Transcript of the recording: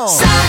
¡Vamos!